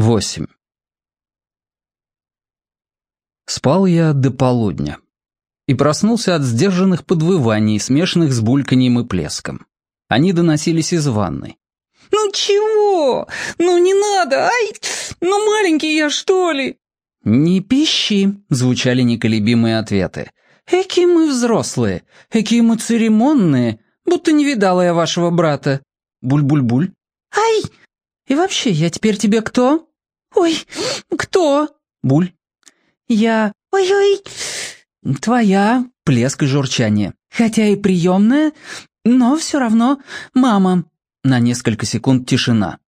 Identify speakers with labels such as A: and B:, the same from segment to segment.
A: 8. Спал я до полудня и проснулся от сдержанных подвываний, смешанных с бульканьем и плеском. Они доносились из ванной.
B: «Ну чего? Ну не надо! Ай! Ну маленький я, что ли?»
A: «Не пищи», — звучали неколебимые ответы. «Какие мы взрослые, какие мы церемонные, будто не видала я вашего брата. Буль-буль-буль».
B: «Ай!» «И вообще, я теперь тебе кто?» «Ой, кто?»
A: «Буль».
B: «Я...» «Ой-ой».
A: «Твоя...» — плеск и журчание.
B: «Хотя и приемная, но все равно мама».
A: На несколько секунд тишина.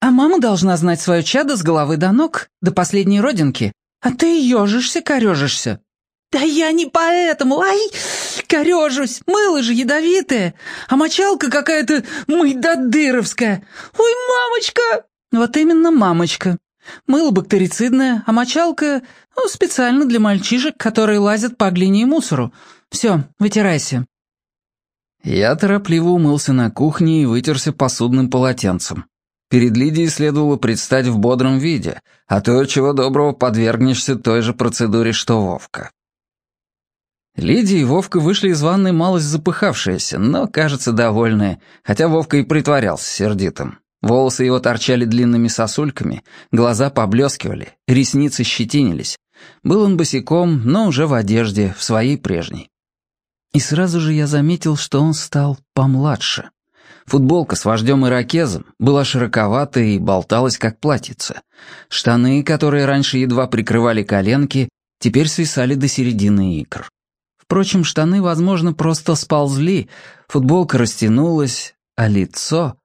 B: «А мама должна знать свое чадо с головы до ног, до последней родинки. А ты ежишься, корежишься». «Да я не поэтому! Ай! Корежусь! Мыло же ядовитое! А мочалка какая-то мойдодыровская! Ой, мамочка!» «Вот именно мамочка. Мыло бактерицидное, а мочалка ну, специально для мальчишек, которые лазят по глине и мусору. Все, вытирайся».
A: Я торопливо умылся на кухне и вытерся посудным полотенцем. Перед Лидией следовало предстать в бодром виде, а то, чего доброго, подвергнешься той же процедуре, что Вовка. Лидия и Вовка вышли из ванной малость запыхавшиеся, но, кажется, довольные, хотя Вовка и притворялся сердитым. Волосы его торчали длинными сосульками, глаза поблескивали, ресницы щетинились. Был он босиком, но уже в одежде, в своей прежней. И сразу же я заметил, что он стал помладше. Футболка с вождем иракезом была широковатая и болталась, как платьице. Штаны, которые раньше едва прикрывали коленки, теперь свисали до середины икр. Впрочем, штаны, возможно, просто сползли, футболка растянулась, а лицо...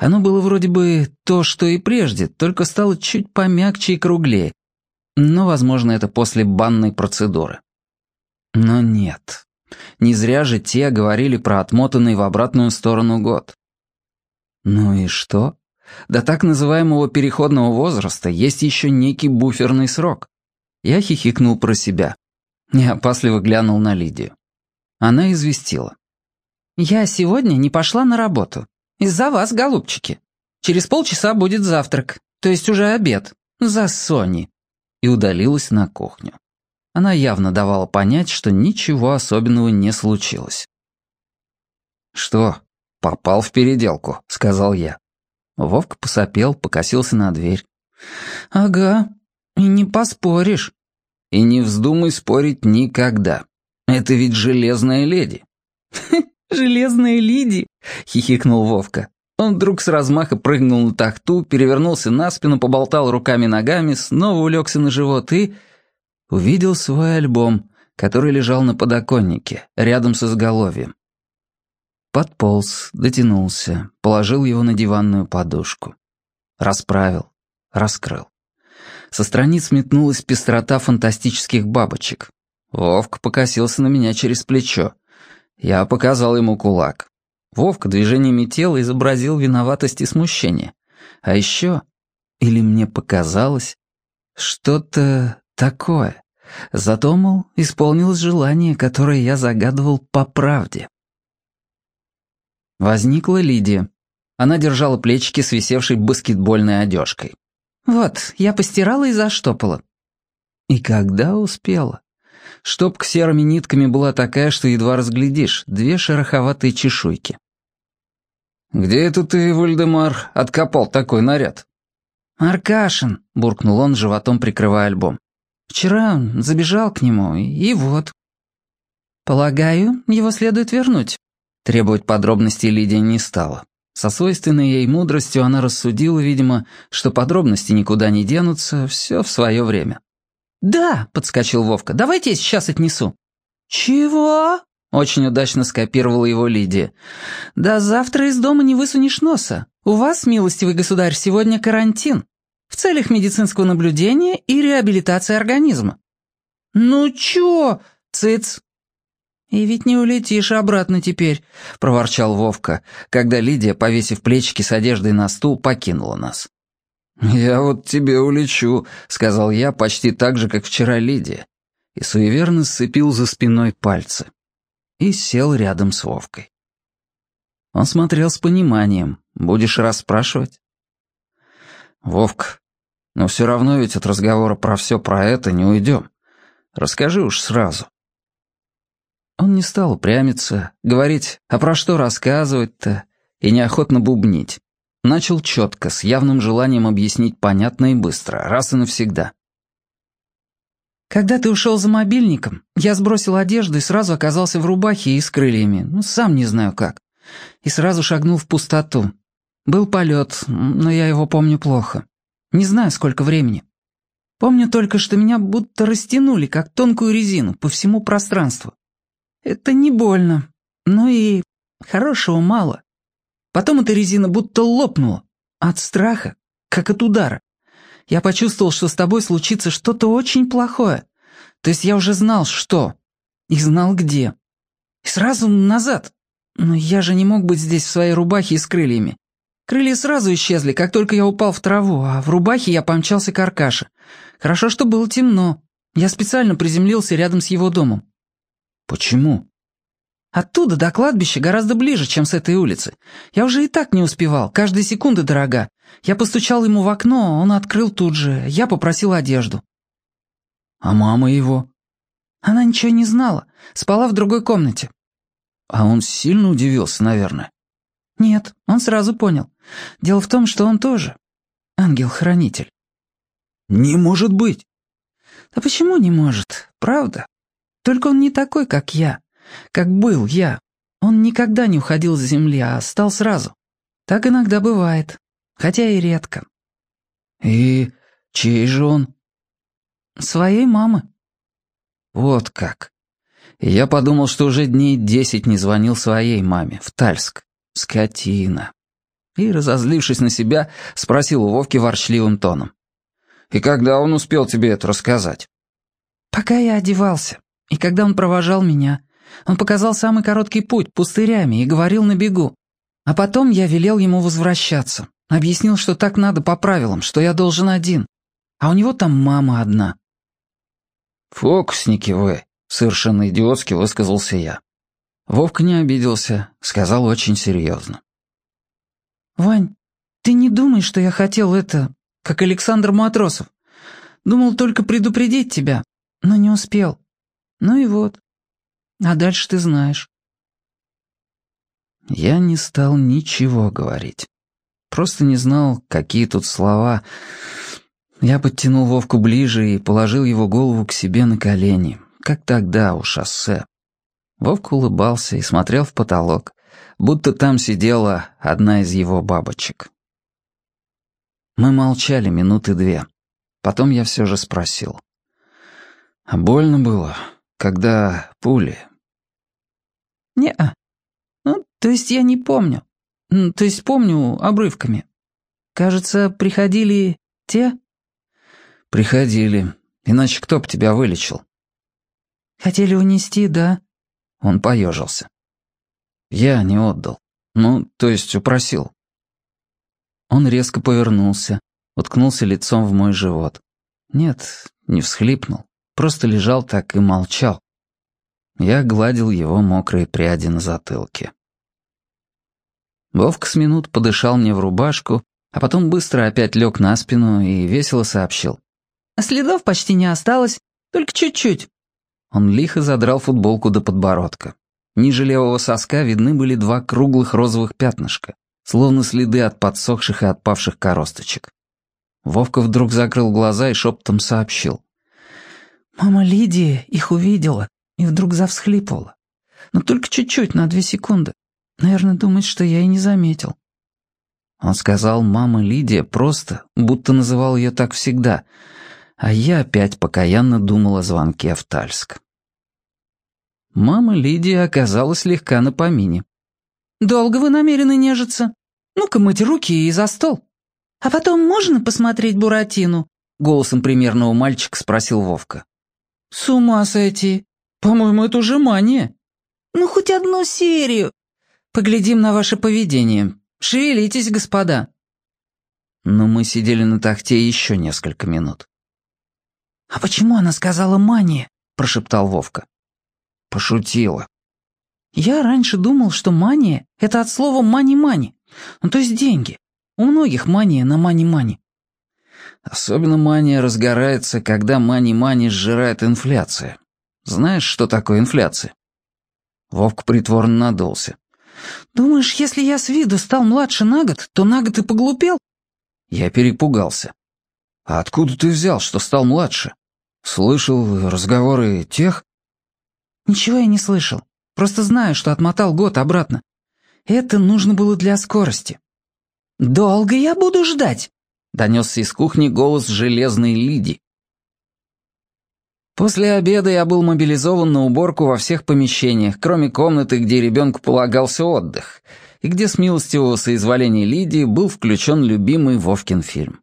A: Оно было вроде бы то, что и прежде, только стало чуть помягче и круглее. Но, возможно, это после банной процедуры. Но нет. Не зря же те говорили про отмотанный в обратную сторону год. Ну и что? До так называемого переходного возраста есть еще некий буферный срок. Я хихикнул про себя. Я опасливо глянул на Лидию. Она известила.
B: «Я сегодня не пошла на работу. Из-за вас, голубчики. Через полчаса будет завтрак, то есть уже обед. За Сони».
A: И удалилась на кухню. Она явно давала понять, что ничего особенного не случилось. «Что, попал в переделку?» — сказал я. Вовка посопел, покосился на дверь.
B: «Ага, и не поспоришь».
A: И не вздумай спорить никогда. Это ведь железная леди».
B: «Железная леди?» — хихикнул Вовка.
A: Он вдруг с размаха прыгнул на тахту, перевернулся на спину, поболтал руками-ногами, снова улегся на живот и... Увидел свой альбом, который лежал на подоконнике, рядом с изголовьем. Подполз, дотянулся, положил его на диванную подушку. Расправил, раскрыл. Со страниц метнулась пестрота фантастических бабочек. Вовка покосился на меня через плечо. Я показал ему кулак. Вовка движениями тела изобразил виноватость и смущение. А еще, или мне показалось, что-то такое. Зато, мол, исполнилось желание, которое я загадывал по правде. Возникла Лидия. Она держала плечики с висевшей баскетбольной одежкой.
B: «Вот, я постирала и заштопала».
A: И когда успела? Штопка серыми нитками была такая, что едва разглядишь, две шероховатые чешуйки. «Где это ты, Вальдемар, откопал такой наряд?»
B: «Аркашин», — буркнул он, животом прикрывая альбом. «Вчера забежал к нему, и вот». «Полагаю, его следует вернуть».
A: Требовать подробностей Лидия не стала. Со свойственной ей мудростью она рассудила, видимо, что подробности никуда не денутся, все в свое время.
B: «Да», — подскочил Вовка, — «давайте я сейчас отнесу». «Чего?» — очень удачно скопировала его Лидия. «Да завтра из дома не высунешь носа. У вас, милостивый государь, сегодня карантин. В целях медицинского наблюдения и реабилитации организма». «Ну чё?» «Цыц!» «И ведь не улетишь обратно теперь», — проворчал Вовка, когда Лидия, повесив плечики с одеждой на стул, покинула нас.
A: «Я вот тебе улечу», — сказал я почти так же, как вчера Лидия, и суеверно сцепил за спиной пальцы. И сел рядом с Вовкой. Он смотрел с пониманием. «Будешь расспрашивать?» «Вовка, Но все равно ведь от разговора про все про это не уйдем. Расскажи уж сразу». Он не стал упрямиться, говорить, а про что рассказывать-то, и неохотно бубнить. Начал четко, с явным желанием объяснить понятно и быстро, раз и навсегда.
B: «Когда ты ушел за мобильником, я сбросил одежду и сразу оказался в рубахе и с крыльями, ну, сам не знаю как. И сразу шагнул в пустоту. Был полет, но я его помню плохо. Не знаю, сколько времени. Помню только, что меня будто растянули, как тонкую резину, по всему пространству. Это не больно, но и хорошего мало. Потом эта резина будто лопнула. От страха, как от удара. Я почувствовал, что с тобой случится что-то очень плохое. То есть я уже знал, что. И знал, где. И сразу назад. Но я же не мог быть здесь в своей рубахе и с крыльями. Крылья сразу исчезли, как только я упал в траву, а в рубахе я помчался к Аркаше. Хорошо, что было темно. Я специально приземлился рядом с его домом.
A: Почему?
B: Оттуда до кладбища гораздо ближе, чем с этой улицы. Я уже и так не успевал, каждая секунда дорога. Я постучал ему в окно, он открыл тут же. Я попросил одежду.
A: А мама его?
B: Она ничего не знала, спала в другой комнате.
A: А он сильно удивился, наверное.
B: Нет, он сразу понял. Дело в том, что он тоже ангел-хранитель.
A: Не может быть.
B: Да почему не может? Правда. Только он не такой, как я. Как был я. Он никогда не уходил с земли, а стал сразу. Так иногда бывает. Хотя и редко.
A: И чей же он?
B: Своей мамы.
A: Вот как. Я подумал, что уже дней десять не звонил своей маме, в Тальск. Скотина. И, разозлившись на себя, спросил у Вовки ворчливым тоном. «И когда он успел тебе это рассказать?»
B: «Пока я одевался. И когда он провожал меня, он показал самый короткий путь пустырями и говорил на бегу. А потом я велел ему возвращаться. Объяснил, что так надо по правилам, что я должен один. А у него там мама одна.
A: «Фокусники вы», — совершенно идиотски высказался я. Вовка не обиделся, сказал очень серьезно.
B: «Вань, ты не думай, что я хотел это, как Александр Матросов. Думал только предупредить тебя, но не успел. Ну и вот. А дальше ты знаешь.
A: Я не стал ничего говорить. Просто не знал, какие тут слова. Я подтянул Вовку ближе и положил его голову к себе на колени, как тогда у шоссе. Вовка улыбался и смотрел в потолок, будто там сидела одна из его бабочек. Мы молчали минуты две. Потом я все же спросил. «А больно было?» Когда пули?
B: Не-а. Ну, то есть я не помню. То есть помню обрывками. Кажется, приходили те?
A: Приходили. Иначе кто б тебя вылечил?
B: Хотели унести, да?
A: Он поежился. Я не отдал. Ну, то есть упросил. Он резко повернулся, уткнулся лицом в мой живот. Нет, не всхлипнул. Просто лежал так и молчал. Я гладил его мокрые пряди на затылке. Вовка с минут подышал мне в рубашку, а потом быстро опять лег на спину и весело сообщил.
B: «Следов почти не осталось, только чуть-чуть».
A: Он лихо задрал футболку до подбородка. Ниже левого соска видны были два круглых розовых пятнышка, словно следы от подсохших и отпавших коросточек. Вовка вдруг закрыл глаза и шепотом сообщил.
B: Мама Лидия их увидела и вдруг завсхлипывала. Но только чуть-чуть, на две секунды. Наверное, думает, что я и не заметил.
A: Он сказал «мама Лидия» просто, будто называл ее так всегда, а я опять покаянно думал о звонке в Тальск. Мама Лидия оказалась легка на помине.
B: «Долго вы намерены нежиться? Ну-ка мыть руки и за стол. А потом можно посмотреть Буратину?» Голосом примерного мальчика спросил Вовка. «С ума сойти! По-моему, это уже мания!» «Ну, хоть одну серию!» «Поглядим на ваше поведение. Шевелитесь, господа!»
A: Но мы сидели на тахте еще несколько минут.
B: «А почему она сказала мания?» — прошептал Вовка.
A: Пошутила.
B: «Я раньше думал, что мания — это от слова мани-мани, ну то есть деньги. У многих мания на мани-мани.
A: Особенно мания разгорается, когда мани-мани сжирает инфляция. Знаешь, что такое инфляция?» Вовк притворно надулся.
B: «Думаешь, если я с виду стал младше на год, то на год и поглупел?»
A: Я перепугался. «А откуда ты взял, что стал младше? Слышал разговоры тех?»
B: «Ничего я не слышал. Просто знаю, что отмотал год обратно. Это нужно было для скорости». «Долго я буду ждать?» — донесся из кухни голос железной Лиди. После обеда я был мобилизован на уборку во всех помещениях, кроме комнаты, где ребенку полагался отдых, и где с милостивого соизволения Лидии был включен любимый Вовкин фильм.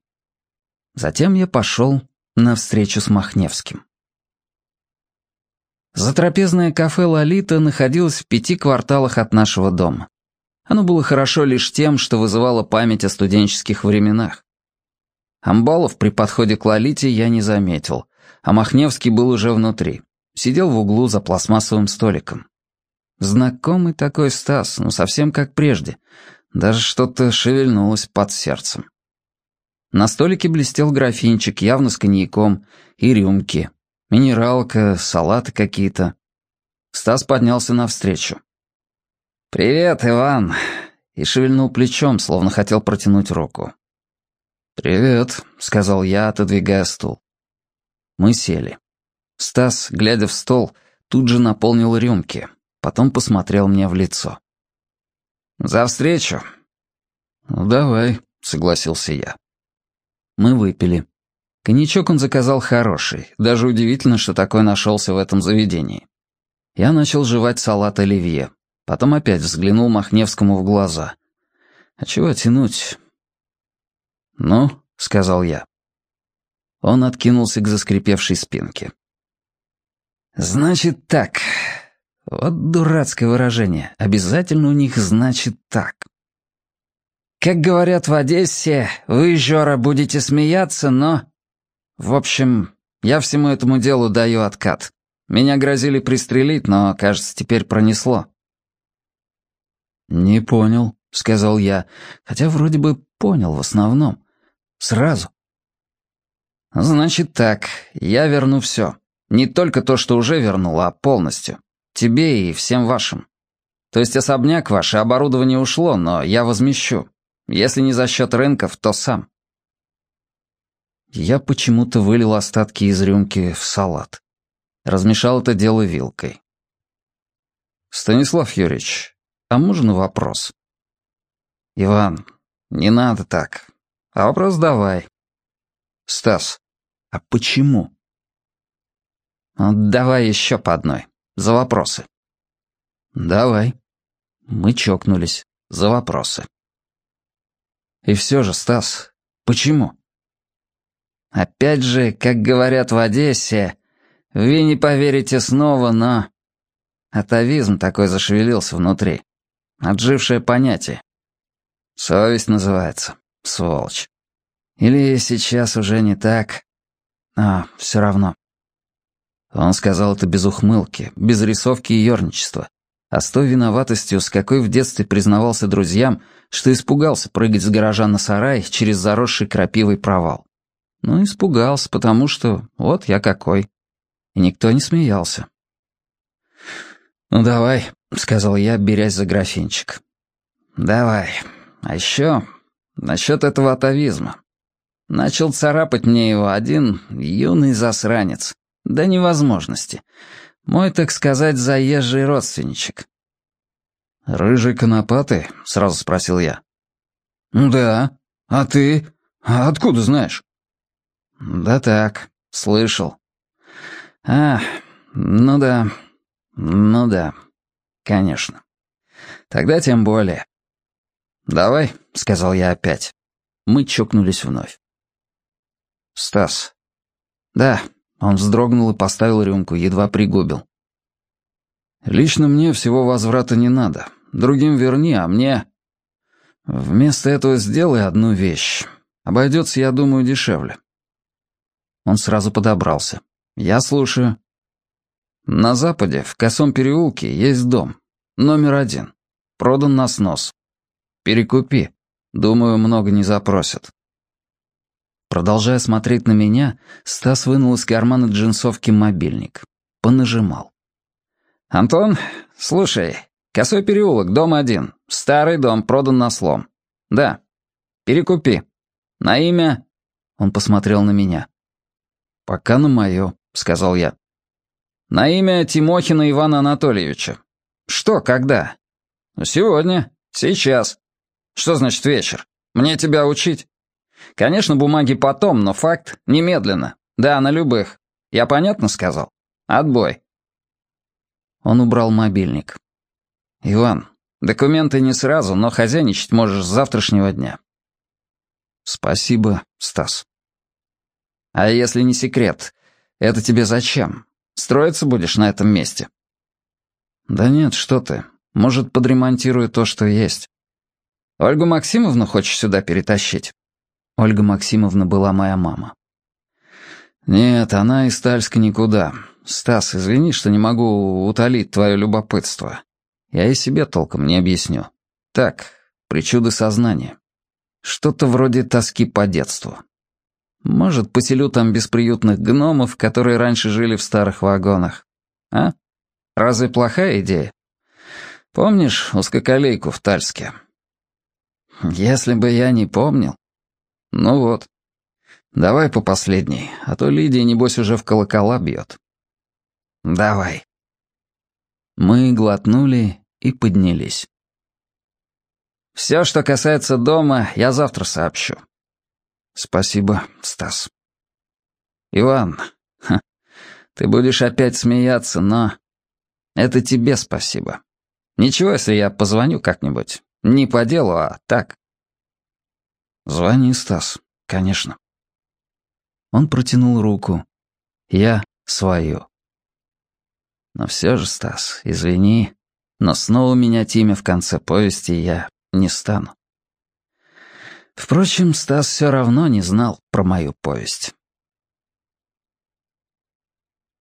B: Затем я пошел на встречу с Махневским. Затрапезное кафе «Лолита» находилось в пяти кварталах от нашего дома. Оно было хорошо лишь тем, что вызывало память о студенческих временах. Амбалов при подходе к Лолите я не заметил, а Махневский был уже внутри. Сидел в углу за пластмассовым столиком. Знакомый такой Стас, ну совсем как прежде. Даже что-то шевельнулось под сердцем. На столике блестел графинчик, явно с коньяком, и рюмки. Минералка, салаты какие-то. Стас поднялся навстречу. «Привет, Иван!» и шевельнул плечом, словно хотел протянуть руку. «Привет», — сказал я, отодвигая стул. Мы сели. Стас, глядя в стол, тут же наполнил рюмки, потом посмотрел мне в лицо. «За встречу!» «Ну, давай», — согласился я. Мы выпили. Коньячок он заказал хороший, даже удивительно, что такой нашелся в этом заведении. Я начал жевать салат оливье, потом опять взглянул Махневскому в глаза. «А чего тянуть?» «Ну», — сказал я. Он откинулся к заскрипевшей спинке. «Значит так. Вот дурацкое выражение. Обязательно у них значит так. Как говорят в Одессе, вы, Жора, будете смеяться, но... В общем, я всему этому делу даю откат. Меня грозили пристрелить, но, кажется, теперь пронесло». «Не понял», — сказал я, хотя вроде бы понял в основном. Сразу. Значит так, я верну все. Не только то, что уже вернул, а полностью. Тебе и всем вашим. То есть особняк ваш и оборудование ушло, но я возмещу. Если не за счет рынков, то сам. Я почему-то вылил остатки из рюмки в салат. Размешал это дело вилкой. «Станислав Юрьевич, а можно вопрос?» «Иван, не надо так. А вопрос давай. Стас, а почему? Давай еще по одной. За вопросы. Давай. Мы чокнулись. За вопросы. И все же, Стас, почему? Опять же, как говорят в Одессе, вы не поверите снова, но... Атовизм такой зашевелился внутри. Отжившее понятие. Совесть называется. Сволочь. Или сейчас уже не так. А, все равно. Он сказал это без ухмылки, без рисовки и ерничества, а с той виноватостью, с какой в детстве признавался друзьям, что испугался прыгать с гаража на сарай через заросший крапивой провал. Ну, испугался, потому что вот я какой. И никто не смеялся. «Ну, давай», — сказал я, берясь за графинчик. «Давай. А еще Насчет этого атовизма. Начал царапать мне его один юный засранец. До невозможности. Мой, так сказать, заезжий родственничек. «Рыжий конопатый?» — сразу спросил я. «Да. А ты? А откуда знаешь?» «Да так, слышал». «А, ну да, ну да, конечно. Тогда тем более. «Давай», — сказал я опять. Мы чокнулись вновь. «Стас». «Да», — он вздрогнул и поставил рюмку, едва пригубил. «Лично мне всего возврата не надо. Другим верни, а мне...» «Вместо этого сделай одну вещь. Обойдется, я думаю, дешевле». Он сразу подобрался. «Я слушаю». «На западе, в Косом переулке, есть дом. Номер один. Продан на снос. Перекупи. Думаю, много не запросят.
A: Продолжая смотреть на меня, Стас вынул из кармана джинсовки мобильник. Понажимал. «Антон, слушай, Косой переулок, дом один. Старый дом, продан на слом. Да. Перекупи. На имя...» Он посмотрел на меня. «Пока на мое», — сказал я. «На имя Тимохина Ивана Анатольевича. Что, когда?» «Сегодня. Сейчас. Что значит вечер? Мне тебя учить?» «Конечно, бумаги потом, но факт немедленно. Да, на любых. Я понятно сказал? Отбой». Он убрал мобильник. «Иван, документы не сразу, но хозяйничать можешь с завтрашнего дня». «Спасибо, Стас». «А если не секрет, это тебе зачем? Строиться будешь на этом месте?» «Да нет, что ты. Может, подремонтирую то, что есть». «Ольгу Максимовну хочешь сюда перетащить?» Ольга Максимовна была моя мама. «Нет, она из Тальска никуда. Стас, извини, что не могу утолить твое любопытство. Я и себе толком не объясню. Так, причуды сознания. Что-то вроде тоски по детству. Может, поселю там бесприютных гномов, которые раньше жили в старых вагонах. А? Разве плохая идея? Помнишь узкоколейку в Тальске? Если бы я не помнил. Ну вот. Давай по последней, а то Лидия, небось, уже в колокола бьет. Давай. Мы глотнули и поднялись. «Все, что касается дома, я завтра сообщу». «Спасибо, Стас». «Иван, ха, ты будешь опять смеяться, но это тебе спасибо. Ничего, если я позвоню как-нибудь. Не по делу, а так». «Звони, Стас, конечно». Он протянул руку. Я свою. Но все же, Стас, извини, но снова менять имя в конце повести я не стану. Впрочем, Стас все равно не знал про мою повесть.